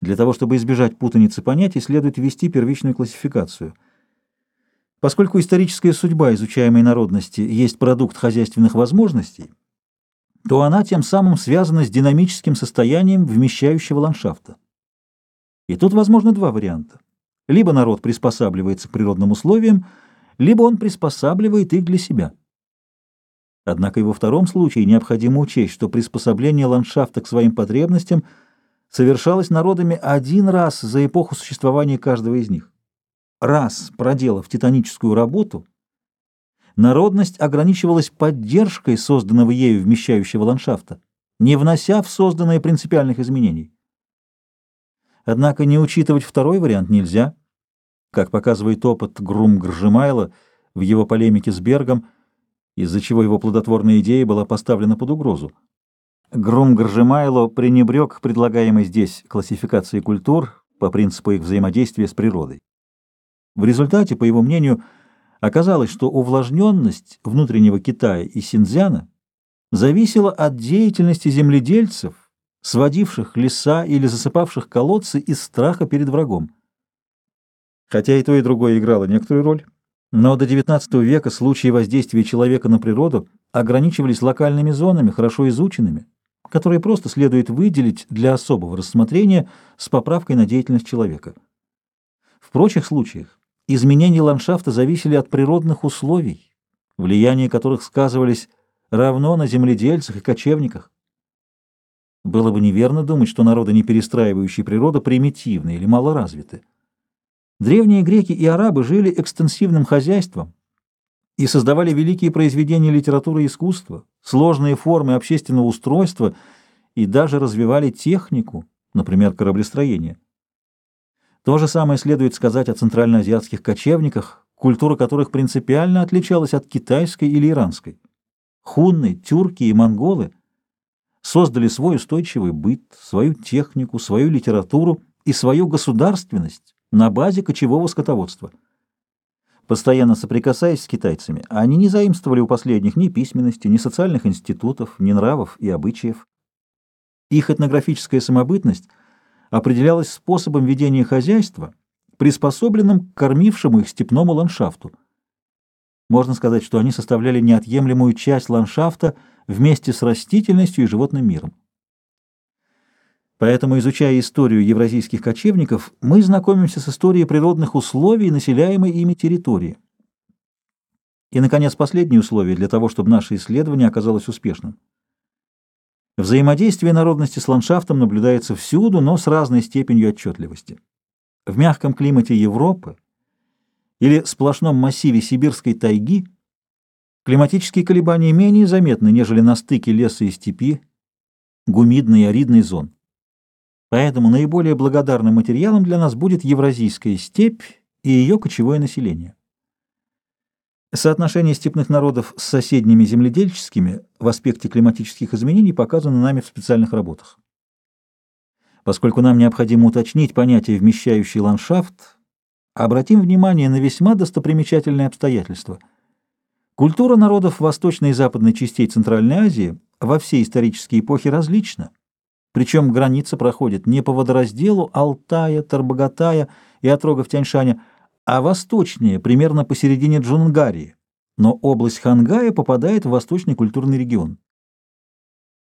Для того, чтобы избежать путаницы понятий, следует ввести первичную классификацию. Поскольку историческая судьба изучаемой народности есть продукт хозяйственных возможностей, то она тем самым связана с динамическим состоянием вмещающего ландшафта. И тут возможно два варианта. Либо народ приспосабливается к природным условиям, либо он приспосабливает их для себя. Однако и во втором случае необходимо учесть, что приспособление ландшафта к своим потребностям совершалось народами один раз за эпоху существования каждого из них. Раз проделав титаническую работу, народность ограничивалась поддержкой созданного ею вмещающего ландшафта, не внося в созданное принципиальных изменений. Однако не учитывать второй вариант нельзя. Как показывает опыт Грум-Гржемайла в его полемике с Бергом, из-за чего его плодотворная идея была поставлена под угрозу. Грум-Гржемайло пренебрег предлагаемой здесь классификации культур по принципу их взаимодействия с природой. В результате, по его мнению, оказалось, что увлажненность внутреннего Китая и Синьцзяна зависела от деятельности земледельцев, сводивших леса или засыпавших колодцы из страха перед врагом. Хотя и то, и другое играло некоторую роль, но до XIX века случаи воздействия человека на природу ограничивались локальными зонами, хорошо изученными, которые просто следует выделить для особого рассмотрения с поправкой на деятельность человека. В прочих случаях изменения ландшафта зависели от природных условий, влияние которых сказывались равно на земледельцах и кочевниках. Было бы неверно думать, что народы, не перестраивающие природу, примитивны или малоразвиты. Древние греки и арабы жили экстенсивным хозяйством и создавали великие произведения литературы и искусства, сложные формы общественного устройства и даже развивали технику, например, кораблестроение. То же самое следует сказать о центральноазиатских кочевниках, культура которых принципиально отличалась от китайской или иранской. Хунны, тюрки и монголы создали свой устойчивый быт, свою технику, свою литературу и свою государственность, на базе кочевого скотоводства. Постоянно соприкасаясь с китайцами, они не заимствовали у последних ни письменности, ни социальных институтов, ни нравов и обычаев. Их этнографическая самобытность определялась способом ведения хозяйства, приспособленным к кормившему их степному ландшафту. Можно сказать, что они составляли неотъемлемую часть ландшафта вместе с растительностью и животным миром. Поэтому, изучая историю евразийских кочевников, мы знакомимся с историей природных условий, населяемой ими территории. И, наконец, последнее условие для того, чтобы наше исследование оказалось успешным. Взаимодействие народности с ландшафтом наблюдается всюду, но с разной степенью отчетливости. В мягком климате Европы или сплошном массиве сибирской тайги климатические колебания менее заметны, нежели на стыке леса и степи, гумидной и аридной зон. Поэтому наиболее благодарным материалом для нас будет Евразийская степь и ее кочевое население. Соотношение степных народов с соседними земледельческими в аспекте климатических изменений показано нами в специальных работах. Поскольку нам необходимо уточнить понятие «вмещающий ландшафт», обратим внимание на весьма достопримечательные обстоятельства. Культура народов Восточной и Западной частей Центральной Азии во всей исторической эпохе различна. Причем граница проходит не по водоразделу Алтая, Тарбагатая и отрогов Тяньшаня, а восточнее, примерно посередине Джунгарии, но область Хангая попадает в восточный культурный регион.